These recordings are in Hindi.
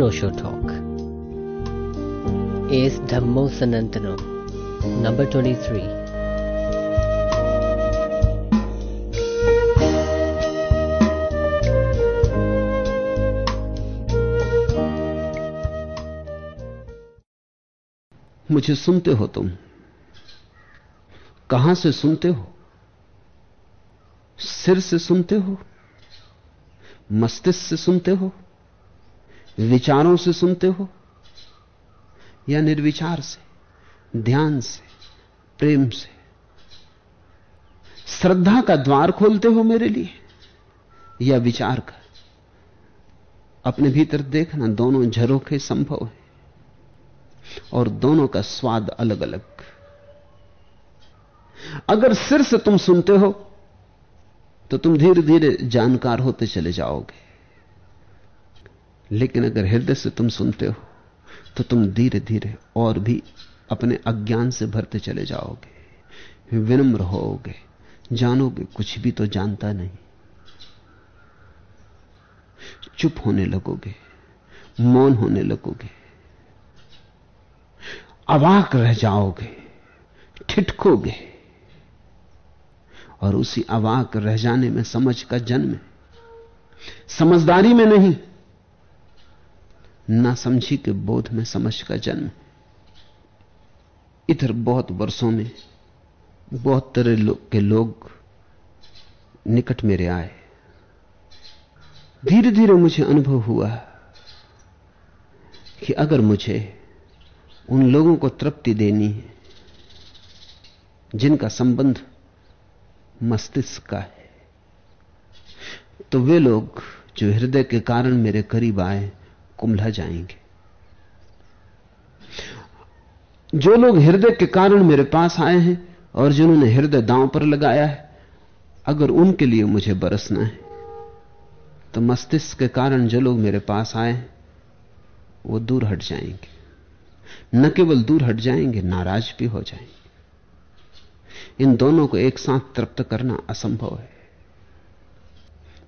Osho Talk. Is Dhammo Sanantano, number 23. मुझे सुनते हो तुम। कहाँ से सुनते हो? सिर से सुनते हो? मस्तिष्क से सुनते हो? विचारों से सुनते हो? या निर्विचार से, ध्यान से, प्रेम से? श्रद्धा का द्वार खोलते हो मेरे लिए? या विचार का? अपने भीतर देखना दोनों झरोखे संभव है। और दोनों का स्वाद अलग अलग अगर सिर से तुम सुनते हो तो तुम धीरे धीरे जानकार होते चले जाओगे। लेकिन अगर हृदय से तुम सुनते हो तो तुम धीरे धीरे और भी अपने अज्ञान से भरते चले जाओगे। विनम्र होोगे। जानोगे, कुछ भी तो जानता नहीं। चुप होने लगोगे। मौन होने लगोगे। अवाक रह जाओगे। ठिठकोगे। और उसी अवाक रह जाने में समझ का जन्म है। समझदारी में नहीं। ना समझी के बोध में समझ का जन्म। इधर बहुत वर्षों में बहुत तरह लो, के लोग निकट मेरे आए। धीरे धीरे मुझे अनुभव हुआ कि अगर मुझे उन लोगों को तृप्ति देनी है जिनका संबंध मस्तिष्क का है तो वे लोग जो हृदय के कारण मेरे करीब आए कुंभला जाएँगे। जो लोग हृदय के कारण मेरे पास आए हैं और जिन्होंने हृदय दांव पर लगाया है, अगर उनके लिए मुझे बरसना है तो मस्तिष्क के कारण जो लोग मेरे पास आए वो दूर हट जाएँगे। न केवल दूर हट जाएँगे, नाराज़ भी हो जाएँगे। इन दोनों को एक साथ तृप्त करना असंभव है।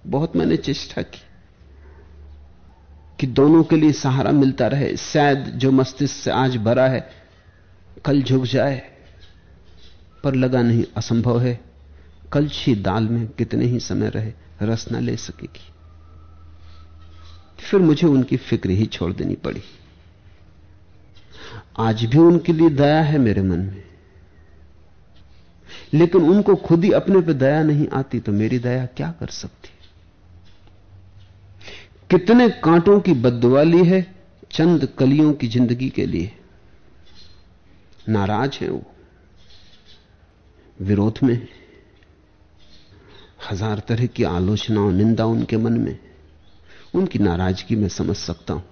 बहुत मैंने चेष्टा की। कि दोनों के लिए सहारा मिलता रहे। शायद जो मस्तिष्क से आज भरा है, कल झुक जाए, पर लगा नहीं, असंभव है। कल छी दाल में कितने ही समय रहे, रस न ले सकेगी। फिर मुझे उनकी फ़िक्र ही छोड़ देनी पड़ी। आज भी उनके लिए दया है मेरे मन में। लेकिन उनको खुद ही अपने पे दया नहीं आती तो मेरी दया क्या कर सकती? कितने कांटों की बददुआ ली है, चंद कलियों की ज़िंदगी के लिए। नाराज़ है वो। विरोध में हज़ार तरह की आलोचनाओं, निंदा उनके मन में। उनकी नाराज़गी मैं समझ सकता हूँ।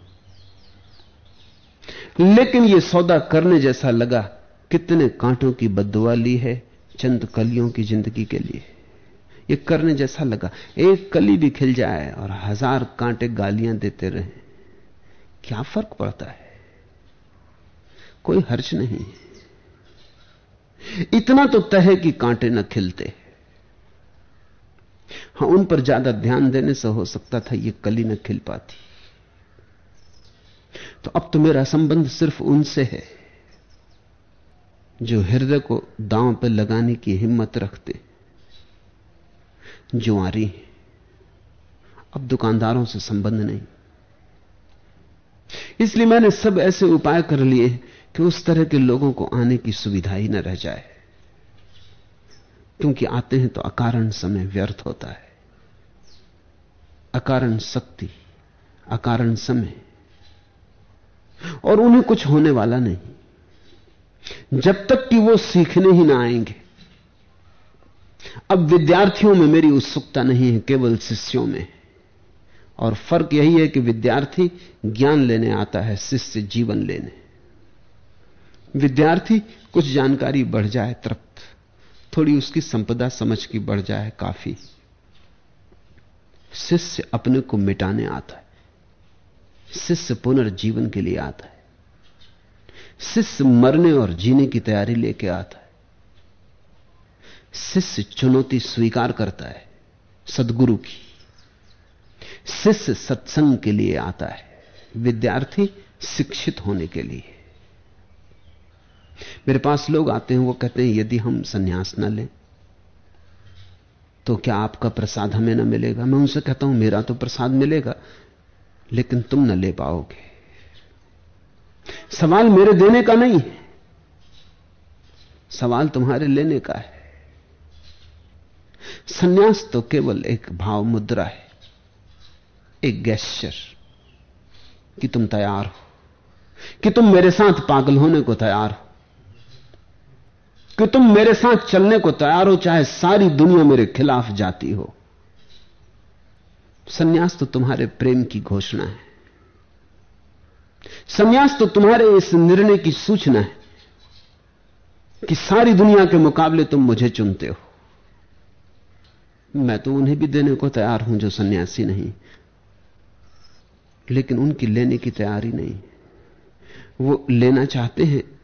लेकिन यह सौदा करने जैसा लगा, कितने कांटों की बदुआ ली है, चंद कलियों की ज़िंदगी के लिए। ये करने जैसा लगा। एक कली भी खिल जाए और हज़ार कांटे गालियाँ देते रहे। क्या फ़र्क पड़ता है? कोई हर्ज नहीं इतना तो तय है कि कांटे न खिलते। हाँ, उन पर ज़्यादा ध्यान देने से हो सकता था ये कली न खिल पाती। तो अब तो मेरा संबंध सिर्फ़ उनसे है, जो हृदय को दांव पर लगाने की हिम्मत रखते। जुआरी। है अब दुकानदारों से संबंध नहीं। इसलिए मैंने सब ऐसे उपाय कर लिए कि उस तरह के लोगों को आने की सुविधा ही न रह जाए। क्योंकि आते हैं तो अकारण समय व्यर्थ होता है। अकारण शक्ति, अकारण समय। और उन्हें कुछ होने वाला नहीं। जब तक कि वो सीखने ही ना आएँगे। अब विद्यार्थियों में मेरी उत्सुकता नहीं है, केवल शिष्यों में। और फ़र्क यही है कि विद्यार्थी ज्ञान लेने आता है, शिष्य जीवन लेने। विद्यार्थी कुछ जानकारी बढ़ जाए तृप्त, थोड़ी उसकी संपदा समझ की बढ़ जाए काफ़ी। शिष्य अपने को मिटाने आता है। शिष्य पुनर्जीवन के लिए आता है। शिष्य मरने और जीने की तैयारी लेके आता है। शिष्य चुनौती स्वीकार करता है, सदगुरु की। शिष्य सत्संग के लिए आता है, विद्यार्थी शिक्षित होने के लिए। मेरे पास लोग आते हैं, वो कहते हैं, यदि हम सन्यास न लें तो क्या आपका प्रसाद हमें ना मिलेगा? मैं उनसे कहता हूँ, मेरा तो प्रसाद मिलेगा, लेकिन तुम न ले पाओगे। सवाल मेरे देने का नहीं है। सवाल तुम्हारे लेने का है। सन्यास तो केवल एक भाव मुद्रा है, एक गैश्चर कि तुम तैयार हो, कि तुम मेरे साथ पागल होने को तैयार हो, कि तुम मेरे साथ चलने को तैयार हो, चाहे सारी दुनिया मेरे खिलाफ जाती हो। सन्यास तो तुम्हारे प्रेम की घोषणा है। सन्यास तो तुम्हारे इस निर्णय की सूचना है कि सारी दुनिया के मुकाबले तुम मुझे चुनते हो। मैं तो उन्हें भी देने को तैयार हूँ जो सन्यासी नहीं। लेकिन उनकी लेने की तैयारी नहीं। वो लेना चाहते हैं,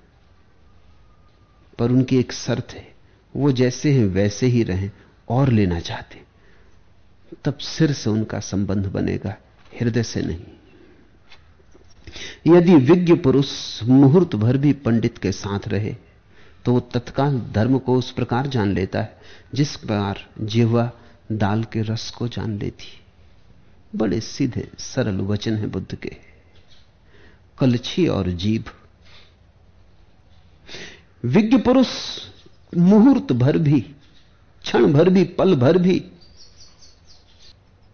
पर उनकी एक शर्त है। वो जैसे हैं, वैसे ही रहें और लेना चाहते। तब सिर से उनका संबंध बनेगा, हृदय से नहीं। यदि विज्ञ पुरुष मुहूर्त भर भी पंडित के साथ रहे तो वो तत्काल धर्म को उस प्रकार जान लेता है, जिस प्रकार जिहवा दाल के रस को जान लेती बड़े सीधे, सरल वचन है बुद्ध के। कलछी और जीभ। विज्ञ पुरुष, मुहूर्त भर भी, क्षण भर भी, पल भर भी,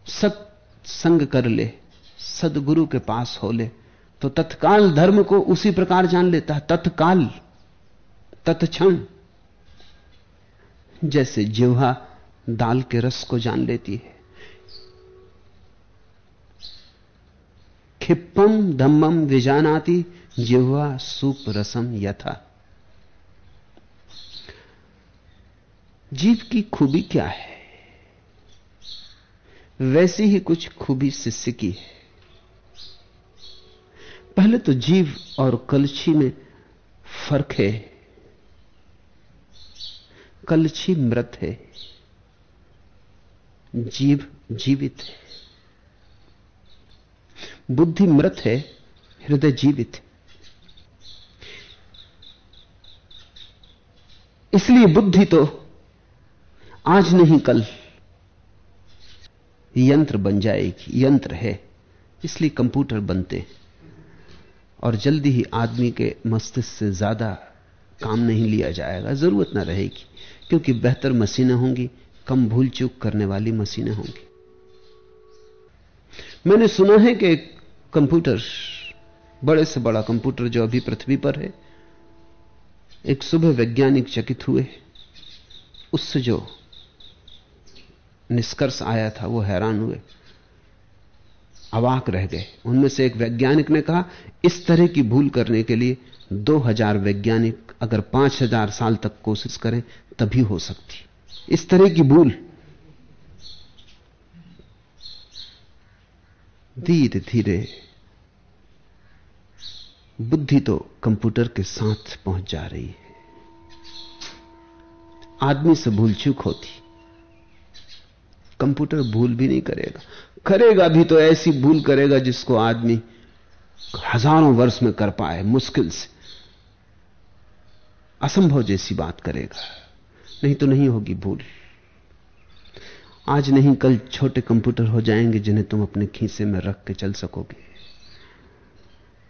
सत्संग कर ले, सदगुरु के पास हो ले तो तत्काल धर्म को उसी प्रकार जान लेता है। तत्काल तत्क्षण जैसे जिह्वा दाल के रस को जान लेती है। खिप्पम धम्मम विजानाती जिह्वा सूप रसम यथा। जीव की खूबी क्या है? वैसी ही कुछ खूबी शिष्य की है। पहले तो जीव और कलछी में फ़र्क है। कलछी मृत है। जीव जीवित है। बुद्धि मृत है, हृदय जीवित है। इसलिए बुद्धि तो आज नहीं, कल यंत्र बन जाएगी, यंत्र है, इसलिए कंप्यूटर बनते और जल्दी ही आदमी के मस्तिष्क से ज़्यादा काम नहीं लिया जाएगा, ज़रूरत ना रहेगी, क्योंकि बेहतर मशीनें होंगी, कम भूल चूक करने वाली मशीनें होंगी। मैंने सुना है कि कंप्यूटर, बड़े से बड़ा कंप्यूटर जो अभी पृथ्वी पर है, एक सुबह वैज्ञानिक चकित हुए। उससे जो निष्कर्ष आया था, वो हैरान हुए। अवाक रह गए। उनमें से एक वैज्ञानिक ने कहा, इस तरह की भूल करने के लिए 2000 वैज्ञानिक अगर 5000 साल तक कोशिश करें, तभी हो सकती। इस तरह की भूल। धीरे धीरे, बुद्धि तो कंप्यूटर के साथ पहुँच जा रही है। आदमी से भूल चूक होती। कंप्यूटर भूल भी नहीं करेगा। करेगा भी तो ऐसी भूल करेगा जिसको आदमी हज़ारों वर्ष में कर पाए, मुश्किल से। असंभव जैसी बात करेगा। नहीं तो नहीं होगी भूल। आज नहीं, कल छोटे कंप्यूटर हो जाएँगे जिन्हें तुम अपने खीसे में रख के चल सकोगे।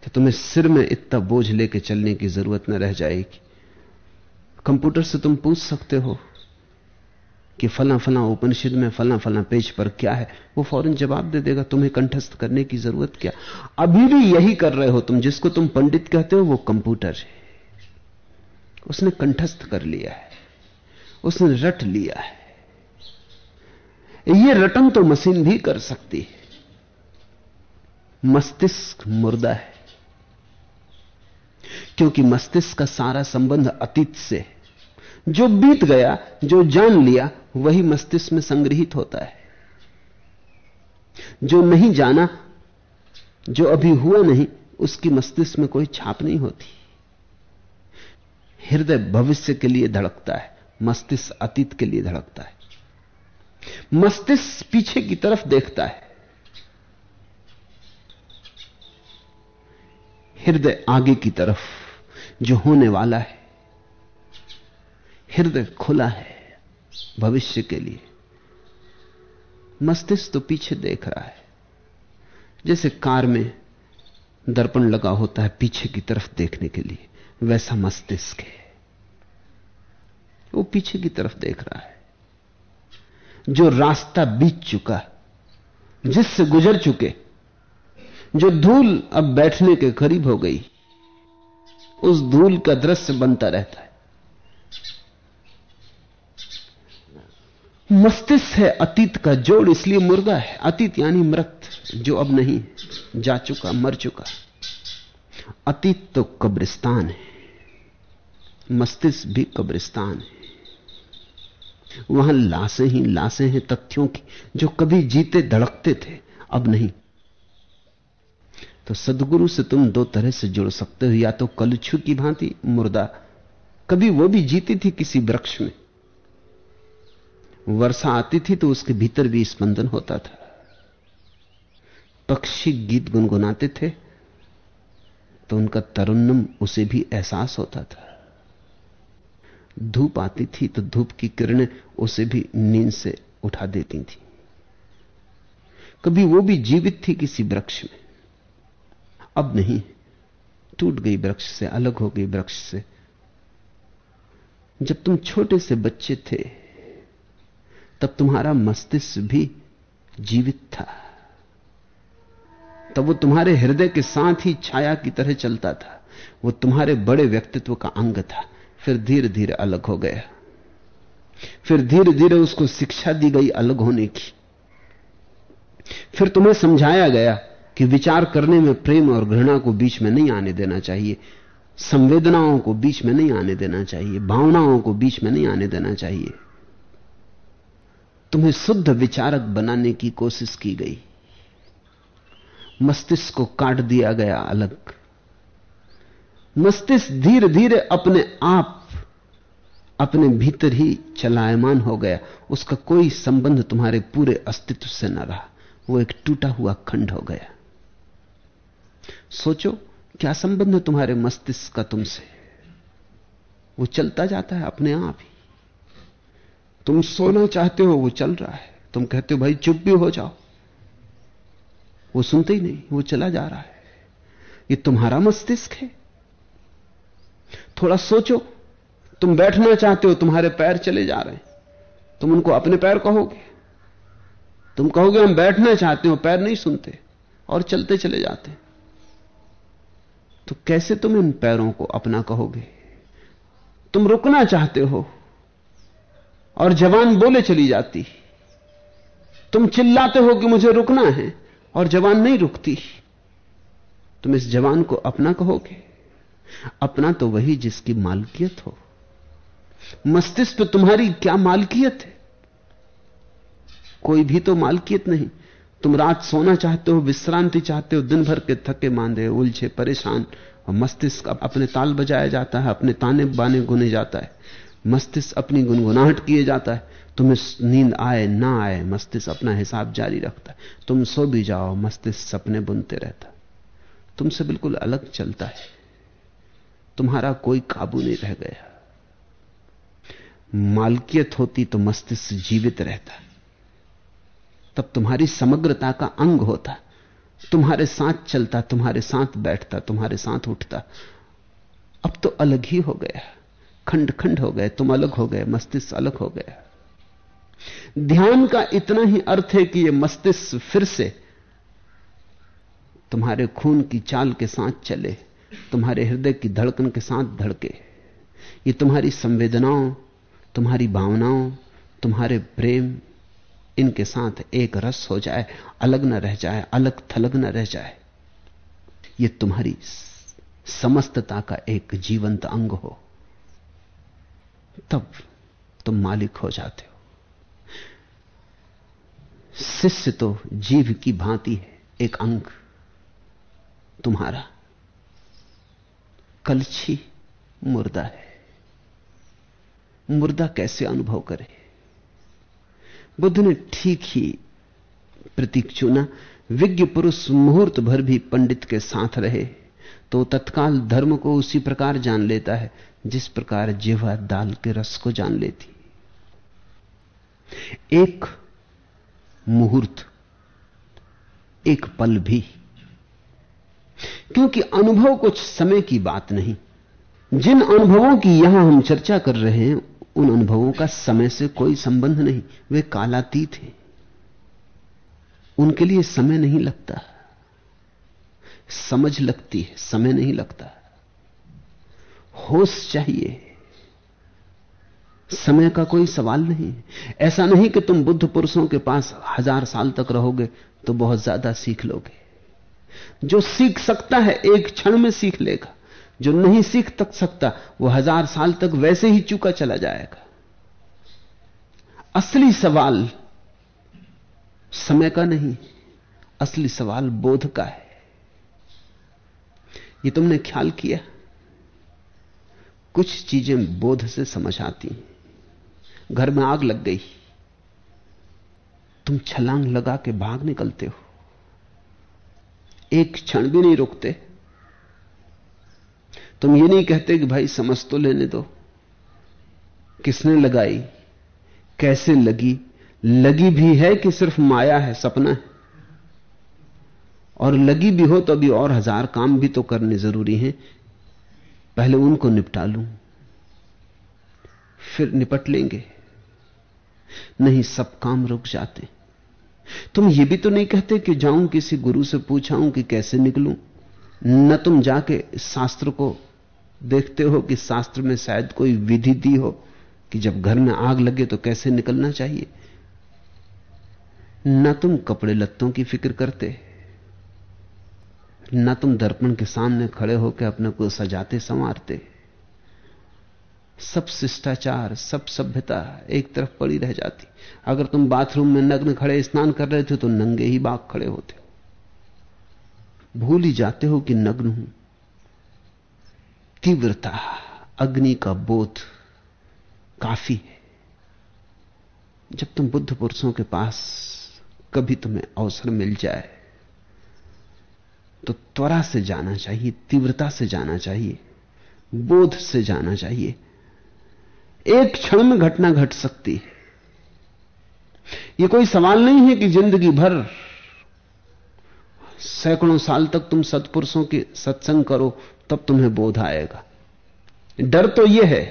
तो तुम्हें सिर में इतना बोझ लेके चलने की ज़रूरत न रह जाएगी। कंप्यूटर से तुम पूछ सकते हो कि फला फला उपनिषद में फला फला पेज पर क्या है। वो फ़ौरन जवाब दे देगा, तुम्हें कंठस्थ करने की ज़रूरत क्या? अभी भी यही कर रहे हो तुम, जिसको तुम पंडित कहते हो, वो कंप्यूटर है। उसने कंठस्थ कर लिया है। उसने रट लिया है। यह रटन तो मशीन भी कर सकती है। मस्तिष्क मुर्दा है। क्योंकि मस्तिष्क का सारा संबंध अतीत से है। जो बीत गया, जो जान लिया, वही मस्तिष्क में संग्रहित होता है। जो नहीं जाना, जो अभी हुआ नहीं, उसकी मस्तिष्क में कोई छाप नहीं होती। हृदय भविष्य के लिए धड़कता है, मस्तिष्क अतीत के लिए धड़कता है। मस्तिष्क पीछे की तरफ़ देखता है। हृदय आगे की तरफ़ जो होने वाला है, हृदय खुला है भविष्य के लिए। मस्तिष्क तो पीछे देख रहा है। जैसे कार में दर्पण लगा होता है पीछे की तरफ़ देखने के लिए। वैसा मस्तिष्क है। वो पीछे की तरफ़ देख रहा है। जो रास्ता बीत चुका, जिससे गुजर चुके, जो धूल अब बैठने के करीब हो गई, उस धूल का दृश्य बनता रहता है। मस्तिष्क है अतीत का जोड़, इसलिए मुर्दा है। अतीत यानी मृत, जो अब नहीं, जा चुका, मर चुका। अतीत तो कब्रिस्तान है। मस्तिष्क भी कब्रिस्तान है। वहाँ लाशें ही लाशें हैं तथ्यों की, जो कभी जीते धड़कते थे, अब नहीं। तो सदगुरु से तुम दो तरह से जुड़ सकते हो, या तो कलछू की भांति, मुर्दा। कभी वो भी जीती थी किसी वृक्ष में। वर्षा आती थी तो उसके भीतर भी स्पंदन होता था। पक्षी गीत गुनगुनाते थे तो उनका तरुन्नम, उसे भी एहसास होता था। धूप आती थी तो धूप की किरणें उसे भी नींद से उठा देती थी। कभी वो भी जीवित थी किसी वृक्ष में। अब नहीं, टूट गई वृक्ष से, अलग हो गई वृक्ष से। जब तुम छोटे से बच्चे थे, तब तुम्हारा मस्तिष्क भी जीवित था। तब वो तुम्हारे हृदय के साथ ही छाया की तरह चलता था। वो तुम्हारे बड़े व्यक्तित्व का अंग था। फिर धीरे धीरे अलग हो गया। फिर धीरे धीरे उसको शिक्षा दी गई अलग होने की। फिर तुम्हें समझाया गया कि विचार करने में प्रेम और घृणा को बीच में नहीं आने देना चाहिए, संवेदनाओं को बीच में नहीं आने देना चाहिए, भावनाओं को बीच में नहीं आने देना चाहिए। तुम्हें शुद्ध विचारक बनाने की कोशिश की गई। मस्तिष्क को काट दिया गया अलग। मस्तिष्क धीरे धीरे अपने आप, अपने भीतर ही चलायमान हो गया। उसका कोई संबंध तुम्हारे पूरे अस्तित्व से न रहा। वो एक टूटा हुआ खंड हो गया। सोचो, क्या संबंध है तुम्हारे मस्तिष्क का तुमसे? वो चलता जाता है अपने आप ही। तुम सोना चाहते हो, वो चल रहा है। तुम कहते हो, भाई, चुप भी हो जाओ। वो सुनते ही नहीं, वो चला जा रहा है। ये तुम्हारा मस्तिष्क है। थोड़ा सोचो, तुम बैठना चाहते हो, तुम्हारे पैर चले जा रहे हैं। तुम उनको अपने पैर कहोगे। तुम कहोगे, हम बैठना चाहते हो, पैर नहीं सुनते और चलते चले जाते तो कैसे तुम इन पैरों को अपना कहोगे? तुम रुकना चाहते हो और जवान बोले चली जाती। तुम चिल्लाते हो कि मुझे रुकना है और जवान नहीं रुकती। तुम इस जवान को अपना कहोगे। अपना तो वही जिसकी मालकियत हो। मस्तिष्क पे तुम्हारी क्या मालकियत है? कोई भी तो मालकियत नहीं। तुम रात सोना चाहते हो, विश्रांति चाहते हो दिन भर के थके, मांदे, उलझे, परेशान। और मस्तिष्क अपने ताल बजाया जाता है, अपने ताने बाने गुने जाता है। मस्तिष्क अपनी गुनगुनाहट किए जाता है। तुम्हें नींद आए, ना आए, मस्तिष्क अपना हिसाब जारी रखता है। तुम सो भी जाओ, मस्तिष्क सपने बुनते रहता तुमसे बिल्कुल अलग चलता है। तुम्हारा कोई काबू नहीं रह गया। मालकियत होती तो मस्तिष्क जीवित रहता। तब तुम्हारी समग्रता का अंग होता। तुम्हारे साथ चलता, तुम्हारे साथ बैठता, तुम्हारे साथ उठता। अब तो अलग ही हो गया। खंड खंड हो गए, तुम अलग हो गए, मस्तिष्क अलग हो गया। ध्यान का इतना ही अर्थ है कि यह मस्तिष्क फिर से तुम्हारे खून की चाल के साथ चले। तुम्हारे हृदय की धड़कन के साथ धड़के। ये तुम्हारी संवेदनाओं, तुम्हारी भावनाओं, तुम्हारे प्रेम, इनके साथ एक रस हो जाए, अलग न रह जाए, अलग थलग न रह जाए। ये तुम्हारी समस्तता का एक जीवंत अंग हो। तब तुम मालिक हो जाते हो। शिष्य तो जीव की भांति है, एक अंग तुम्हारा। कलछी मुर्दा है। मुर्दा कैसे अनुभव करे? बुद्ध ने ठीक ही प्रतीक चुना। विज्ञ पुरुष मुहूर्त भर भी पंडित के साथ रहे तो तत्काल धर्म को उसी प्रकार जान लेता है, जिस प्रकार जिवा दाल के रस को जान लेती। एक मुहूर्त, एक पल भी क्योंकि अनुभव कुछ समय की बात नहीं। जिन अनुभवों की यहाँ हम चर्चा कर रहे हैं, उन अनुभवों का समय से कोई संबंध नहीं। वे कालातीत हैं। उनके लिए समय नहीं लगता। समझ लगती है, समय नहीं लगता। होश चाहिए। समय का कोई सवाल नहीं। ऐसा नहीं कि तुम बुद्ध पुरुषों के पास हज़ार साल तक रहोगे तो बहुत ज़्यादा सीख लोगे। जो सीख सकता है, एक क्षण में सीख लेगा। जो नहीं सीख तक सकता, वो हज़ार साल तक वैसे ही चूका चला जाएगा। असली सवाल समय का नहीं, असली सवाल बोध का है। ये तुमने ख्याल किया? कुछ चीज़ें बोध से समझ आती घर में आग लग गई। तुम छलांग लगा के भाग निकलते हो। एक क्षण भी नहीं रुकते। तुम ये नहीं कहते कि भाई समझ तो लेने दो। किसने लगाई? कैसे लगी? लगी भी है कि सिर्फ़ माया है, सपना है? और लगी भी हो तो अभी और हज़ार काम भी तो करने ज़रूरी हैं। पहले उनको निपटा लूँ, फिर निपट लेंगे। नहीं, सब काम रुक जाते। तुम ये भी तो नहीं कहते कि जाऊँ किसी गुरु से पूछाऊं कि कैसे निकलूं? न तुम जाके शास्त्र को देखते हो कि शास्त्र में शायद कोई विधि दी हो कि जब घर में आग लगे तो कैसे निकलना चाहिए? न तुम कपड़े लत्तों की फ़िक्र करते, न तुम दर्पण के सामने खड़े होकर अपने को सजाते, संवारते। सब शिष्टाचार, सब सभ्यता एक तरफ़ पड़ी रह जाती। अगर तुम बाथरूम में नग्न खड़े स्नान कर रहे थे तो नंगे ही बाग खड़े होते। भूल ही जाते हो कि नग्न हूँ। तीव्रता, अग्नि का बोध काफ़ी है। जब तुम बुद्ध पुरुषों के पास कभी तुम्हें अवसर मिल जाए तो त्वरा से जाना चाहिए, तीव्रता से जाना चाहिए, बोध से जाना चाहिए। एक क्षण में घटना घट सकती है। यह कोई सवाल नहीं है कि ज़िंदगी भर सैकड़ों साल तक तुम सत्पुरुषों के सत्संग करो, तब तुम्हें बोध आएगा। डर तो यह है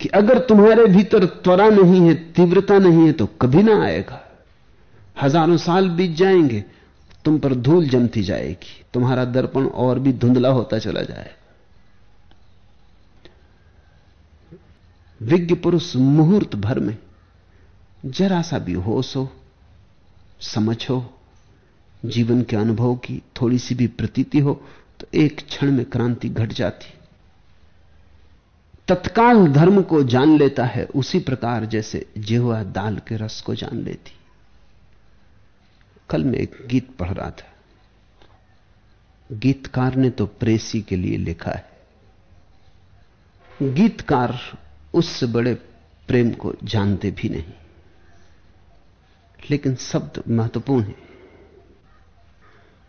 कि अगर तुम्हारे भीतर त्वरा नहीं है, तीव्रता नहीं है तो कभी ना आएगा। हज़ारों साल बीत जाएँगे, तुम पर धूल जमती जाएगी। तुम्हारा दर्पण और भी धुंधला होता चला जाए विज्ञ पुरुष मुहूर्त भर में जरा सा भी होश हो, समझ हो, जीवन के अनुभव की थोड़ी सी भी प्रतीति हो तो एक क्षण में क्रांति घट जाती। तत्काल धर्म को जान लेता है, उसी प्रकार जैसे जेवा दाल के रस को जान लेती। कल मैं एक गीत पढ़ रहा था। गीतकार ने तो प्रेसी के लिए लिखा है। गीतकार उससे बड़े प्रेम को जानते भी नहीं। लेकिन शब्द महत्वपूर्ण है।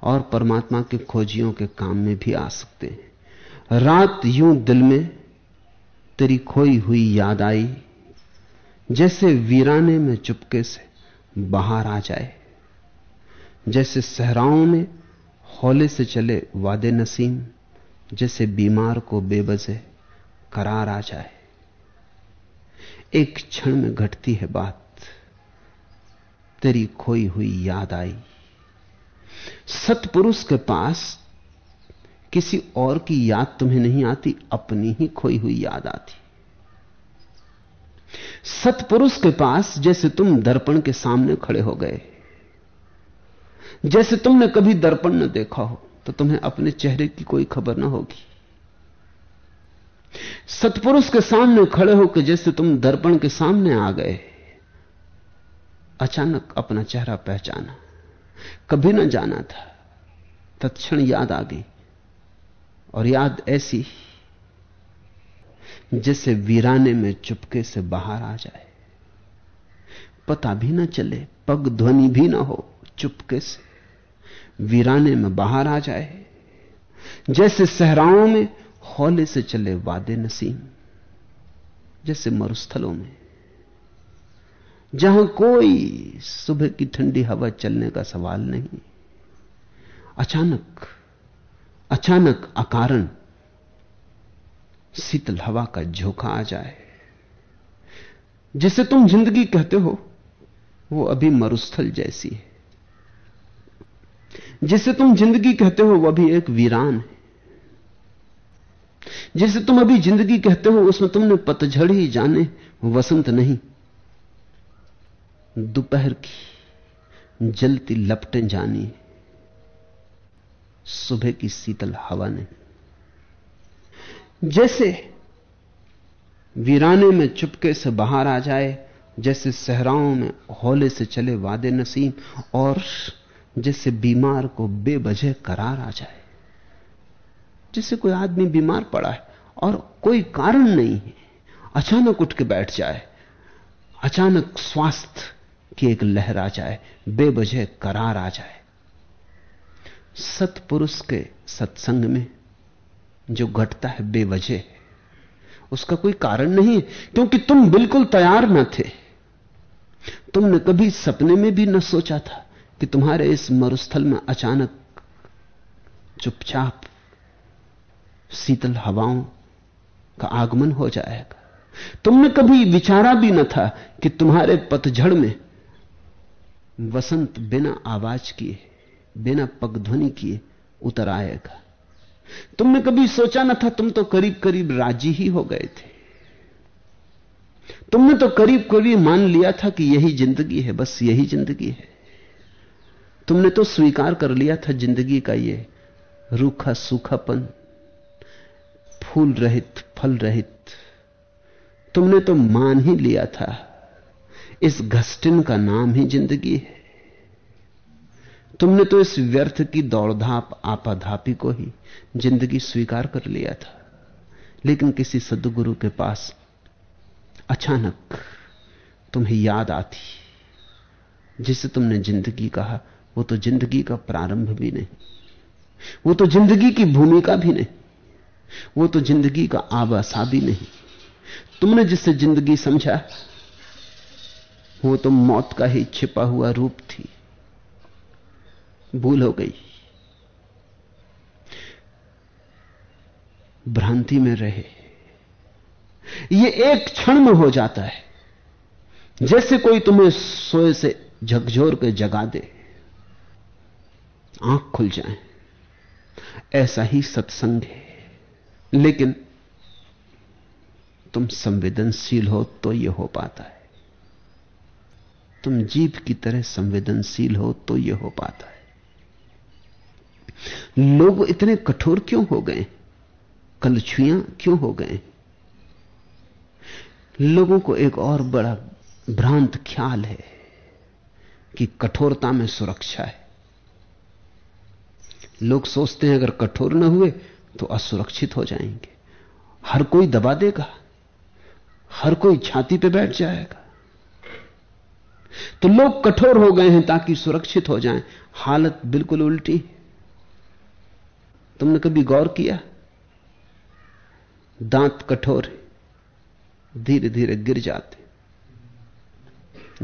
और परमात्मा के खोजियों के काम में भी आ सकते हैं। रात यूँ दिल में तेरी खोई हुई याद आई, जैसे वीराने में चुपके से बाहर आ जाए, जैसे सहराओं में हौले से चले वादे नसीम, जैसे बीमार को बेबजे करार आ जाए। एक क्षण में घटती है बात। तेरी खोई हुई याद आई। सतपुरुष के पास किसी और की याद तुम्हें नहीं आती, अपनी ही खोई हुई याद आती। सतपुरुष के पास जैसे तुम दर्पण के सामने खड़े हो गए, जैसे तुमने कभी दर्पण न देखा हो तो तुम्हें अपने चेहरे की कोई खबर ना होगी। सतपुरुष के सामने खड़े होकर जैसे तुम दर्पण के सामने आ गए। अचानक अपना चेहरा पहचाना। कभी ना जाना था। तत्क्षण याद आ गई। और याद ऐसी जैसे वीराने में चुपके से बाहर आ जाए। पता भी ना चले, पग ध्वनि भी ना हो, चुपके से वीराने में बाहर आ जाए। जैसे सहराओं में हौले से चले वादे नसीम, जैसे मरुस्थलों में। जहाँ कोई सुबह की ठंडी हवा चलने का सवाल नहीं, अचानक अचानक अकारण शीतल हवा का झोंका आ जाए। जिसे तुम ज़िंदगी कहते हो, वो अभी मरुस्थल जैसी है। जिसे तुम ज़िंदगी कहते हो वह भी एक वीरान है। जिसे तुम अभी ज़िंदगी कहते हो, उसमें तुमने पतझड़ ही जाने, वसंत नहीं। दोपहर की जलती लपटें जानी, सुबह की शीतल हवा ने जैसे वीराने में चुपके से बाहर आ जाए, जैसे सहराओं में हौले से चले वादे नसीम, और जैसे बीमार को बेवजह करार आ जाए। जैसे कोई आदमी बीमार पड़ा है और कोई कारण नहीं है। अचानक उठ के बैठ जाए। अचानक स्वास्थ्य की एक लहर आ जाए, बेवजह करार आ जाए। सतपुरुष के सत्संग में जो घटता है, बेवजह उसका कोई कारण नहीं है, क्योंकि तुम बिल्कुल तैयार न थे। तुमने कभी सपने में भी न सोचा था कि तुम्हारे इस मरुस्थल में अचानक चुपचाप शीतल हवाओं का आगमन हो जाएगा। तुमने कभी विचारा भी न था कि तुम्हारे पतझड़ में वसंत बिना आवाज़ किए, बिना पगध्वनि किए उतर आएगा। तुमने कभी सोचा न था तुम तो करीब करीब राज़ी ही हो गए थे। तुमने तो करीब करीब मान लिया था कि यही ज़िंदगी है, बस यही ज़िंदगी है। तुमने तो स्वीकार कर लिया था ज़िंदगी का ये रूखा सूखापन फूल रहित, फल रहित। तुमने तो मान ही लिया था। इस घस्टिन का नाम ही ज़िंदगी है। तुमने तो इस व्यर्थ की दौड़धाप, आपाधापी को ही ज़िंदगी स्वीकार कर लिया था। लेकिन किसी सदगुरु के पास अचानक तुम्हें याद आती। जिसे तुमने ज़िंदगी कहा, वो तो ज़िंदगी का प्रारंभ भी नहीं। वो तो ज़िंदगी की भूमिका भी नहीं। वो तो ज़िंदगी का आवासा भी नहीं। तुमने जिससे ज़िंदगी समझा, वो तो मौत का ही छिपा हुआ रूप थी। भूल हो गई। भ्रांति में रहे। ये एक क्षण में हो जाता है। जैसे कोई तुम्हें सोए से झकझोर के जगा दे, आँख खुल जाए। ऐसा ही सत्संग है। लेकिन तुम संवेदनशील हो तो यह हो पाता है। तुम जीव की तरह संवेदनशील हो तो यह हो पाता है। लोग इतने कठोर क्यों हो गए? कलछुइयाँ क्यों हो गए? लोगों को एक और बड़ा भ्रांत ख्याल है कि कठोरता में सुरक्षा है। लोग सोचते हैं अगर कठोर न हुए तो असुरक्षित हो जाएँगे। हर कोई दबा देगा। हर कोई छाती पे बैठ जाएगा। तो लोग कठोर हो गए हैं ताकि सुरक्षित हो जाएँ। हालत बिल्कुल उल्टी तुमने कभी गौर किया? दांत कठोर है। धीरे धीरे गिर जाते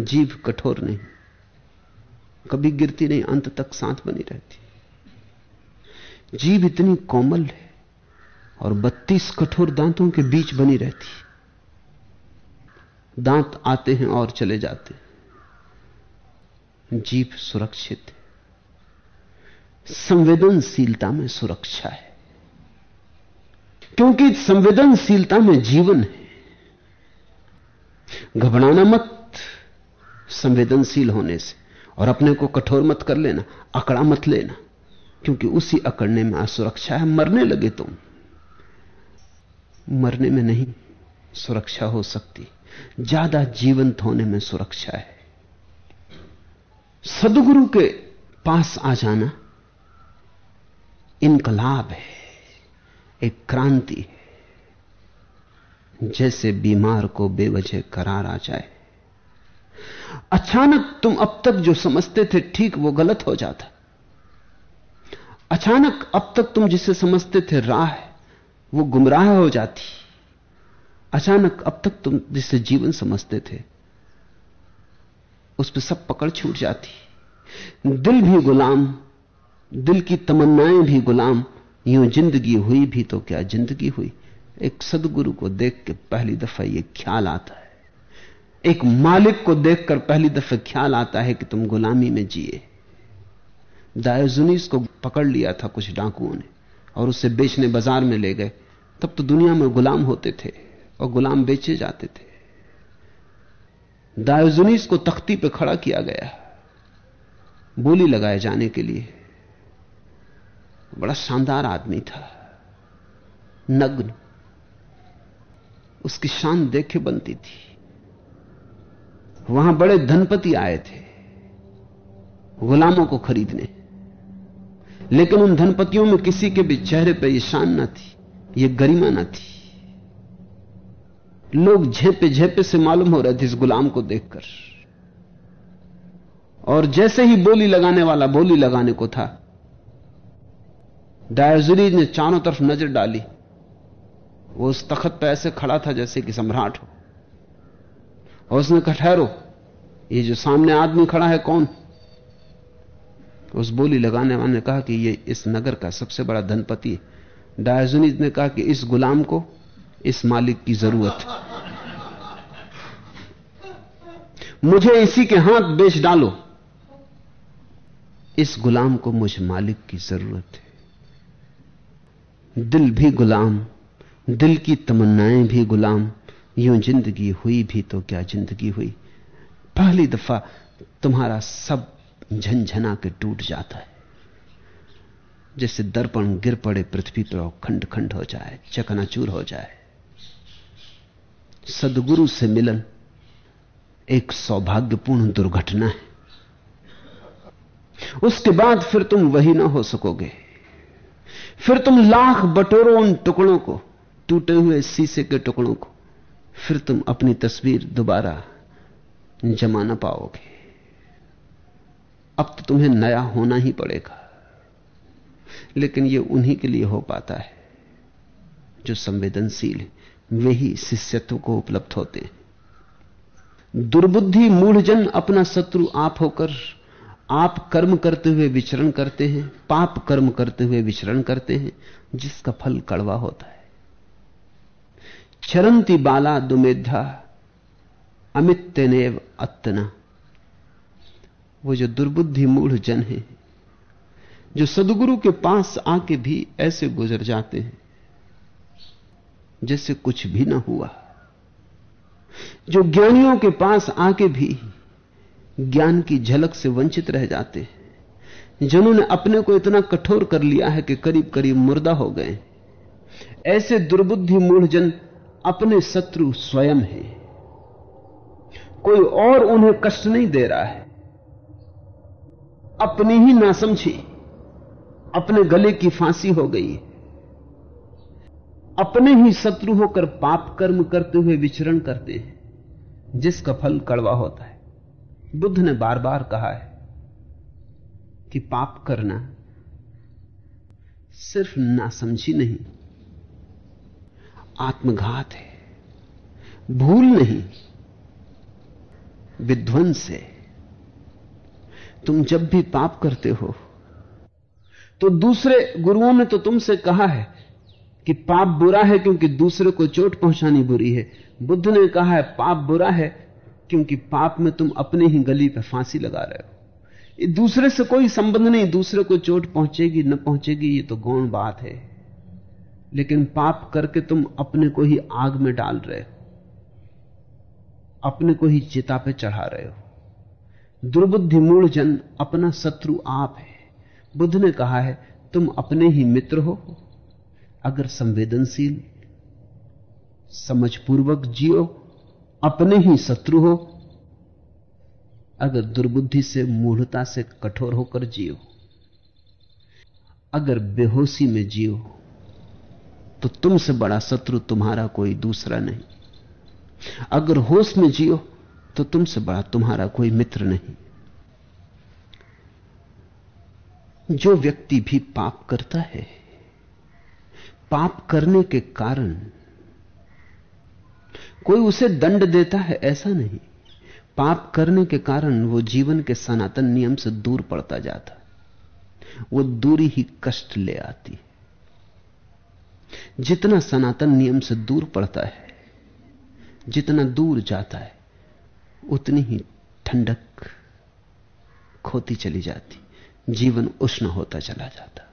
जीव कठोर नहीं। कभी गिरती नहीं, अंत तक साथ बनी रहती जीभ इतनी कोमल है और बत्तीस कठोर दांतों के बीच बनी रहती दांत आते हैं और चले जाते हैं। जीभ सुरक्षित है। संवेदनशीलता में सुरक्षा है। क्योंकि संवेदनशीलता में जीवन है। घबराना मत संवेदनशील होने से और अपने को कठोर मत कर लेना, अकड़ा मत लेना। क्योंकि उसी अकड़ने में असुरक्षा है। मरने लगे तुम। मरने में नहीं, सुरक्षा हो सकती। ज़्यादा जीवंत होने में सुरक्षा है। सदगुरु के पास आ जाना, इनकलाब है, एक क्रांति है। जैसे बीमार को बेवजह करार आ जाए। अचानक तुम अब तक जो समझते थे, ठीक वो गलत हो जाता। अचानक अब तक तुम जिसे समझते थे राह वो गुमराह हो जाती। अचानक अब तक तुम जिसे जीवन समझते थे, उस पर सब पकड़ छूट जाती। दिल भी गुलाम, दिल की तमन्नाएँ भी गुलाम, यूँ ज़िंदगी हुई भी तो क्या ज़िंदगी हुई। एक सदगुरु को देख के पहली दफ़ा यह ख्याल आता है। एक मालिक को देखकर पहली दफ़ा ख्याल आता है कि तुम गुलामी में जिए। दायोजुनीस को पकड़ लिया था कुछ डाकुओं ने और उसे बेचने बाज़ार में ले गए। तब तो दुनिया में गुलाम होते थे और गुलाम बेचे जाते थे। दायोजुनीस को तख्ती पर खड़ा किया गया, बोली लगाए जाने के लिए। बड़ा शानदार आदमी था, नग्न। उसकी शान देखे बनती थी। वहाँ बड़े धनपति आए थे, गुलामों को खरीदने। लेकिन उन धनपतियों में किसी के भी चेहरे पर यह शान न थी यह गरिमा न थी। लोग झेपे झेपे से मालूम हो रहे थे इस गुलाम को देखकर। और जैसे ही बोली लगाने वाला बोली लगाने को था डायजरी ने चारों तरफ़ नज़र डाली। वो उस तखत पर ऐसे खड़ा था जैसे कि सम्राट हो। और उसने कहा, ठहरो, ये जो सामने आदमी खड़ा है कौन? उस बोली लगाने वाले ने कहा कि ये इस नगर का सबसे बड़ा धनपति डायजुनीज ने कहा कि इस गुलाम को इस मालिक की ज़रूरत है। मुझे इसी के हाथ बेच डालो। इस गुलाम को मुझ मालिक की ज़रूरत है। दिल भी गुलाम, दिल की तमन्नाएँ भी गुलाम, यूँ ज़िंदगी हुई भी तो क्या ज़िंदगी हुई। पहली दफ़ा तुम्हारा सब झंझना के टूट जाता है। जैसे दर्पण गिर पड़े पृथ्वी पर खंड खंड हो जाए, चकनाचूर हो जाए। सदगुरु से मिलन एक सौभाग्यपूर्ण दुर्घटना है। उसके बाद फिर तुम वही ना हो सकोगे। फिर तुम लाख बटोरो उन टुकड़ों को, टूटे हुए शीशे के टुकड़ों को, फिर तुम अपनी तस्वीर दोबारा जमा ना पाओगे। अब तो तुम्हें नया होना ही पड़ेगा। लेकिन यह उन्हीं के लिए हो पाता है, जो संवेदनशील है। वे ही शिष्यत्व को उपलब्ध होते हैं। दुर्बुद्धि मूढ़जन अपना शत्रु आप होकर, आप कर्म करते हुए विचरण करते हैं, पाप कर्म करते हुए विचरण करते हैं, जिसका फल कड़वा होता है। चरंती बाला दुमेधा, अमित्यनेव अत्तना। वो जो दुर्बुद्धि मूढ़ जन है, जो सदगुरु के पास आके भी ऐसे गुजर जाते हैं, जैसे कुछ भी ना हुआ। जो ज्ञानियों के पास आके भी ज्ञान की झलक से वंचित रह जाते हैं, जिन्होंने अपने को इतना कठोर कर लिया है कि करीब करीब मुर्दा हो गए ऐसे दुर्बुद्धि मूढ़जन अपने शत्रु स्वयं है। कोई और उन्हें कष्ट नहीं दे रहा है। अपनी ही नासमझी, अपने गले की फांसी हो गई अपने ही शत्रु होकर पाप कर्म करते हुए विचरण करते हैं, जिसका फल कड़वा होता है। बुद्ध ने बार बार कहा है कि पाप करना सिर्फ़ नासमझी नहीं, आत्मघात है, भूल नहीं, विध्वंस है। तुम जब भी पाप करते हो। तो दूसरे गुरुओं ने तो तुमसे कहा है कि पाप बुरा है क्योंकि दूसरे को चोट पहुंचानी बुरी है। बुद्ध ने कहा है, पाप बुरा है क्योंकि पाप में तुम अपने ही गली पर फांसी लगा रहे हो। दूसरे से कोई संबंध नहीं, दूसरे को चोट पहुंचेगी, न पहुंचेगी, ये तो गौण बात है। लेकिन पाप करके तुम अपने को ही आग में डाल रहे हो। अपने को ही चिता पे चढ़ा रहे हो। दुर्बुद्धि मूल जन अपना शत्रु आप है। बुद्ध ने कहा है, तुम अपने ही मित्र हो। अगर संवेदनशील, समझपूर्वक जियो, अपने ही शत्रु हो। अगर दुर्बुद्धि से मूढ़ता से कठोर होकर जियो। अगर बेहोशी में जियो तो तुमसे बड़ा शत्रु तुम्हारा कोई दूसरा नहीं। अगर होश में जियो तो तुमसे बड़ा तुम्हारा कोई मित्र नहीं। जो व्यक्ति भी पाप करता है, पाप करने के कारण कोई उसे दंड देता है, ऐसा नहीं। पाप करने के कारण वो जीवन के सनातन नियम से दूर पड़ता जाता। वो दूरी ही कष्ट ले आती जितना सनातन नियम से दूर पड़ता है, जितना दूर जाता है उतनी ही ठंडक खोती चली जाती। जीवन उष्ण होता चला जाता।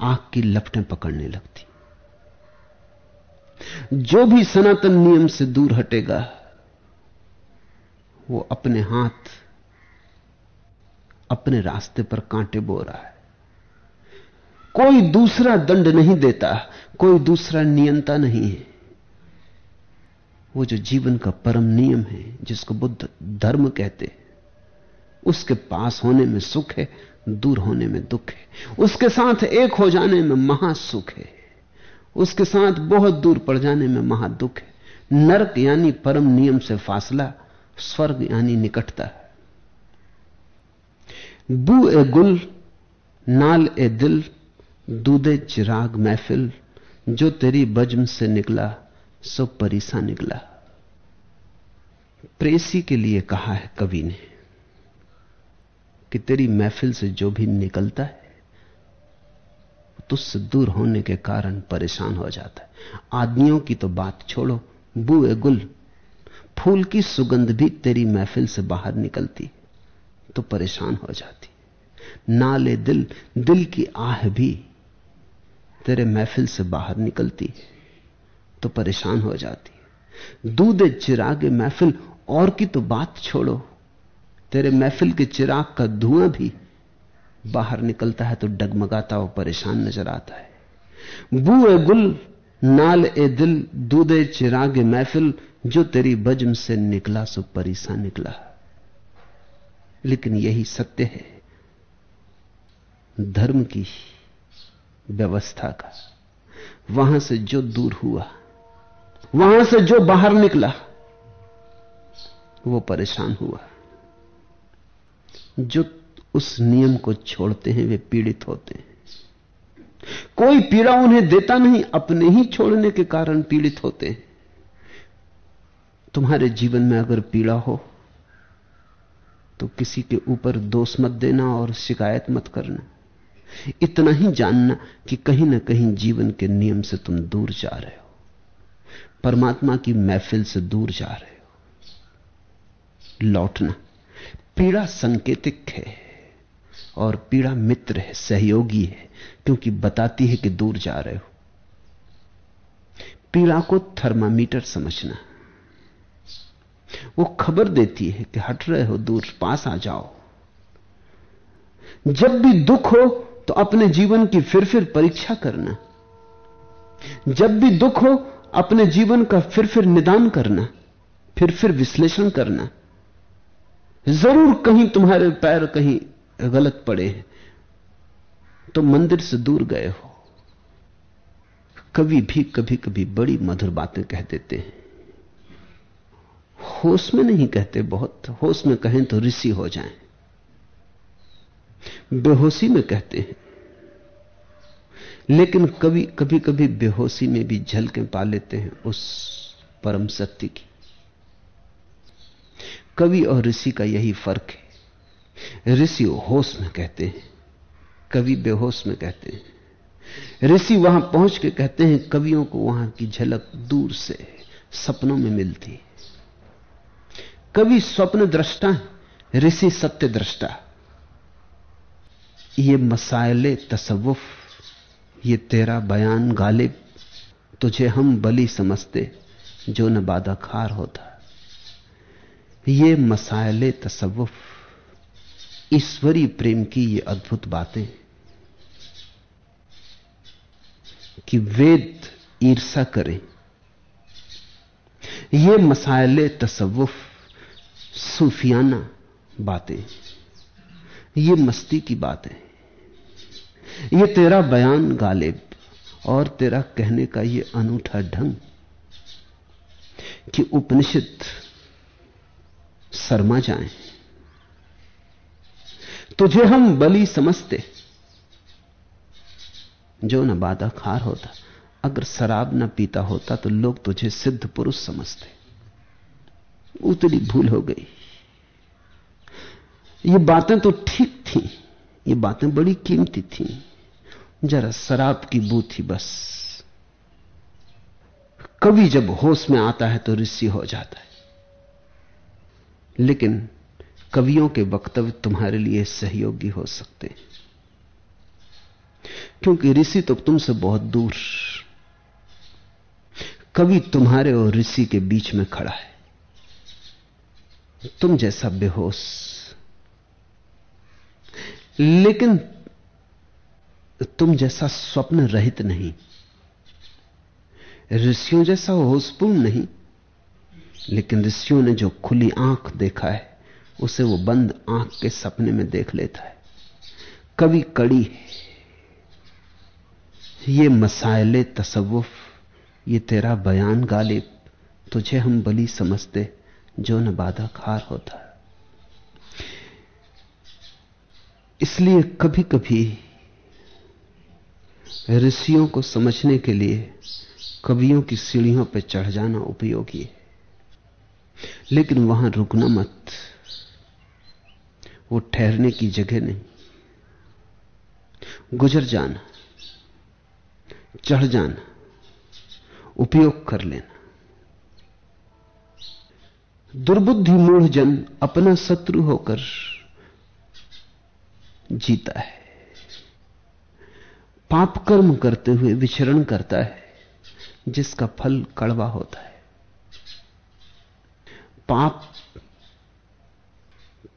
आग की लपटें पकड़ने लगती। जो भी सनातन नियम से दूर हटेगा, वो अपने हाथ, अपने रास्ते पर कांटे बो रहा है। कोई दूसरा दंड नहीं देता, कोई दूसरा नियंता नहीं है। वो जो जीवन का परम नियम है, जिसको बुद्ध धर्म कहते हैं, उसके पास होने में सुख है, दूर होने में दुख है। उसके साथ एक हो जाने में महासुख है। उसके साथ बहुत दूर पड़ जाने में महादुख है। नरक यानी परम नियम से फासला, स्वर्ग यानी निकटता है। बू ए गुल, नाल ए दिल, दूधे चिराग महफिल, जो तेरी बज्म से निकला सो परिसा निकला। प्रेसी के लिए कहा है कवि ने कि तेरी महफिल से जो भी निकलता है तुझसे दूर होने के कारण परेशान हो जाता है। आदमियों की तो बात छोड़ो, बुए गुल, फूल की सुगंध भी तेरी महफिल से बाहर निकलती तो परेशान हो जाती। नाले दिल दिल की आह भी तेरे महफिल से बाहर निकलती। है तो परेशान हो जाती दूध चिरागे महफिल, और की तो बात छोड़ो। तेरे महफिल के चिराग का धुआँ भी बाहर निकलता है तो डगमगाता और परेशान नज़र आता है। बू ए गुल, नाल ए दिल, दूधे चिराग महफिल, जो तेरी बजम से निकला सो परिसा निकला। लेकिन यही सत्य है, धर्म की व्यवस्था का। वहाँ से जो दूर हुआ वहाँ से जो बाहर निकला, वो परेशान हुआ। जो उस नियम को छोड़ते हैं, वे पीड़ित होते हैं। कोई पीड़ा उन्हें देता नहीं, अपने ही छोड़ने के कारण पीड़ित होते हैं। तुम्हारे जीवन में अगर पीड़ा हो तो किसी के ऊपर दोष मत देना और शिकायत मत करना। इतना ही जानना कि कहीं ना कहीं जीवन के नियम से तुम दूर जा रहे हो। परमात्मा की महफिल से दूर जा रहे हो। लौटना। पीड़ा संकेतिक है और पीड़ा मित्र है, सहयोगी है, क्योंकि बताती है कि दूर जा रहे हो। पीड़ा को थर्मामीटर समझना। वो खबर देती है कि हट रहे हो, दूर, पास आ जाओ। जब भी दुख हो तो अपने जीवन की फिर फिर परीक्षा करना। जब भी दुख हो अपने जीवन का फिर फिर निदान करना, फिर फिर विश्लेषण करना। ज़रूर कहीं तुम्हारे पैर कहीं गलत पड़े हैं तो मंदिर से दूर गए हो। कभी भी, कभी कभी बड़ी मधुर बातें कह देते हैं। होश में नहीं कहते बहुत, होश में कहें तो ऋषि हो जाएँ। बेहोशी में कहते हैं। लेकिन कभी कभी कभी बेहोशी में भी झलकें पा लेते हैं उस परम सत्य की। कवि और ऋषि का यही फ़र्क है। ऋषि होश में कहते हैं, कवि बेहोश में कहते हैं। ऋषि वहाँ पहुँच के कहते हैं, कवियों को वहाँ की झलक दूर से सपनों में मिलती कवि स्वप्न दृष्टा ऋषि सत्य दृष्टा। ये मसायले तसव्वुफ ये तेरा बयान गालिब, तुझे हम बली समझते, जो न बादा खार होता। ये मसायले तसव्वुफ, ईश्वरी प्रेम की ये अद्भुत बातें कि वेद ईर्षा करें। ये मसायले तसव्वुफ, सूफियाना बातें, ये मस्ती की बातें। ये तेरा बयान गालिब और तेरा कहने का ये अनूठा ढंग कि उपनिषद शर्मा जाएँ। तुझे हम बली समझते, जो न बाधा खार होता, अगर शराब न पीता होता तो लोग तुझे सिद्ध पुरुष समझते। उतनी भूल हो गई। ये बातें तो ठीक थी। ये बातें बड़ी कीमती थी। जरा शराब की बू थी बस। कवि जब होश में आता है तो ऋषि हो जाता है। लेकिन कवियों के वक्तव्य तुम्हारे लिए सहयोगी हो सकते हैं। क्योंकि ऋषि तो तुमसे बहुत दूर। कवि तुम्हारे और ऋषि के बीच में खड़ा है। तुम जैसा बेहोश लेकिन तुम जैसा स्वप्न रहित नहीं, ऋषियों जैसा होशपूर्ण नहीं, लेकिन ऋषियों ने जो खुली आँख देखा है, उसे वो बंद आँख के सपने में देख लेता है। कभी कड़ी है। ये मसाइले तसवुफ ये तेरा बयान गालिब, तुझे हम बली समझते, जो न बाधा खार होता है। इसलिए कभी कभी ऋषियों को समझने के लिए कवियों की सीढ़ियों पर चढ़ जाना उपयोगी है। लेकिन वहाँ रुकना मत। वो ठहरने की जगह नहीं। गुजर जाना, चढ़ जाना, उपयोग कर लेना। दुर्बुद्धि मूढ़ जन अपना शत्रु होकर जीता है। पाप कर्म करते हुए विचरण करता है, जिसका फल कड़वा होता है। पाप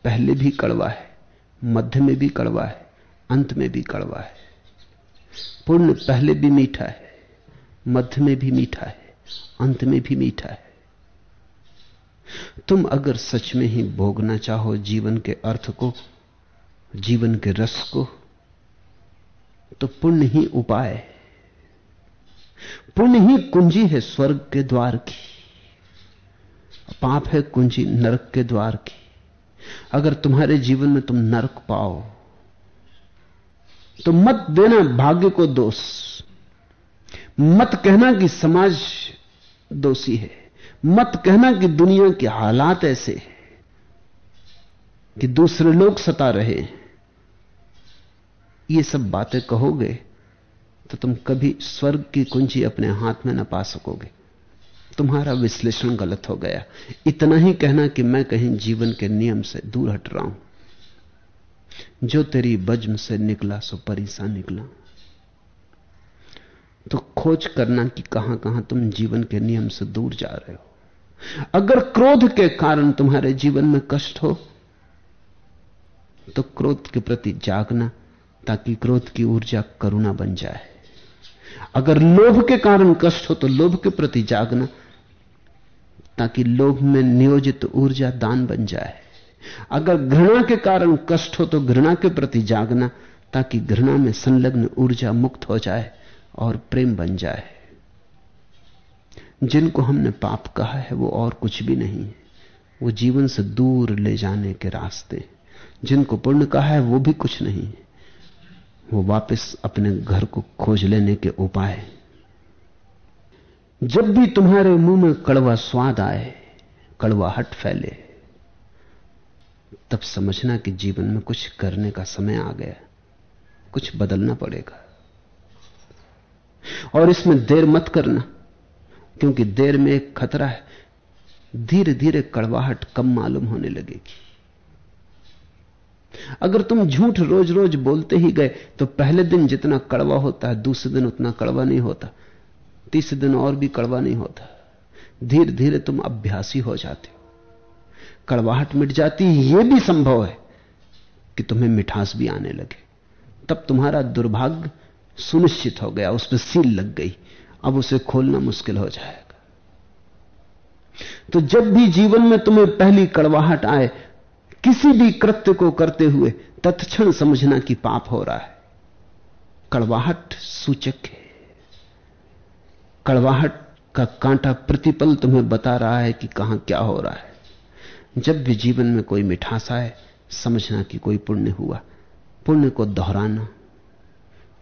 पहले भी कड़वा है, मध्य में भी कड़वा है, अंत में भी कड़वा है। पुण्य पहले भी मीठा है, मध्य में भी मीठा है, अंत में भी मीठा है। तुम अगर सच में ही भोगना चाहो जीवन के अर्थ को जीवन के रस को तो पुण्य ही उपाय है। पुण्य ही कुंजी है स्वर्ग के द्वार की। पाप है कुंजी नरक के द्वार की। अगर तुम्हारे जीवन में तुम नरक पाओ तो मत देना भाग्य को दोष। मत कहना कि समाज दोषी है। मत कहना कि दुनिया के हालात ऐसे हैं कि दूसरे लोग सता रहे ये सब बातें कहोगे तो तुम कभी स्वर्ग की कुंजी अपने हाथ में ना पा सकोगे। तुम्हारा विश्लेषण गलत हो गया। इतना ही कहना कि मैं कहीं जीवन के नियम से दूर हट रहा हूँ। जो तेरी बज्म से निकला, सो परिसा निकला। तो खोज करना कि कहाँ कहाँ तुम जीवन के नियम से दूर जा रहे हो। अगर क्रोध के कारण तुम्हारे जीवन में कष्ट हो तो क्रोध के प्रति जागना ताकि क्रोध की ऊर्जा करुणा बन जाए। अगर लोभ के कारण कष्ट हो तो लोभ के प्रति जागना, ताकि लोभ में नियोजित ऊर्जा दान बन जाए। अगर घृणा के कारण कष्ट हो तो घृणा के प्रति जागना, ताकि घृणा में संलग्न ऊर्जा मुक्त हो जाए और प्रेम बन जाए। जिनको हमने पाप कहा है, वो और कुछ भी नहीं है। वो जीवन से दूर ले जाने के रास्ते। जिनको पुण्य कहा है, वो भी कुछ नहीं है। वो वापस अपने घर को खोज लेने के उपाय। जब भी तुम्हारे मुँह में कड़वा स्वाद आए, कड़वा हट फैले, तब समझना कि जीवन में कुछ करने का समय आ गया। कुछ बदलना पड़ेगा। और इसमें देर मत करना, क्योंकि देर में एक खतरा है। धीरे धीरे कड़वाहट कम मालूम होने लगेगी। अगर तुम झूठ रोज रोज बोलते ही गए तो पहले दिन जितना कड़वा होता है दूसरे दिन उतना कड़वा नहीं होता। तीसरे दिन और भी कड़वा नहीं होता। धीरे धीरे तुम अभ्यासी हो जाते हो। कड़वाहट मिट जाती यह भी संभव है कि तुम्हें मिठास भी आने लगे। तब तुम्हारा दुर्भाग्य सुनिश्चित हो गया उस पर सील लग गई। अब उसे खोलना मुश्किल हो जाएगा। तो जब भी जीवन में तुम्हें पहली कड़वाहट आए किसी भी कृत्य को करते हुए तत्क्षण समझना कि पाप हो रहा है। कड़वाहट सूचक है। कड़वाहट का कांटा प्रतिपल तुम्हें बता रहा है कि कहाँ क्या हो रहा है। जब भी जीवन में कोई मिठास आए, समझना कि कोई पुण्य हुआ, पुण्य को दोहराना,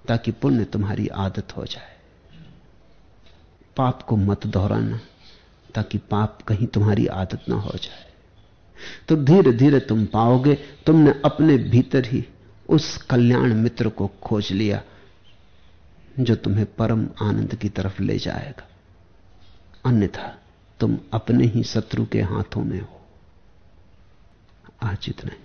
ताकि पुण्य तुम्हारी आदत हो जाए। पाप को मत दोहराना, ताकि पाप कहीं तुम्हारी आदत ना हो जाए। तो धीरे धीरे तुम पाओगे तुमने अपने भीतर ही उस कल्याण मित्र को खोज लिया, जो तुम्हें परम आनंद की तरफ़ ले जाएगा। अन्यथा तुम अपने ही शत्रु के हाथों में हो। आज इतना ही।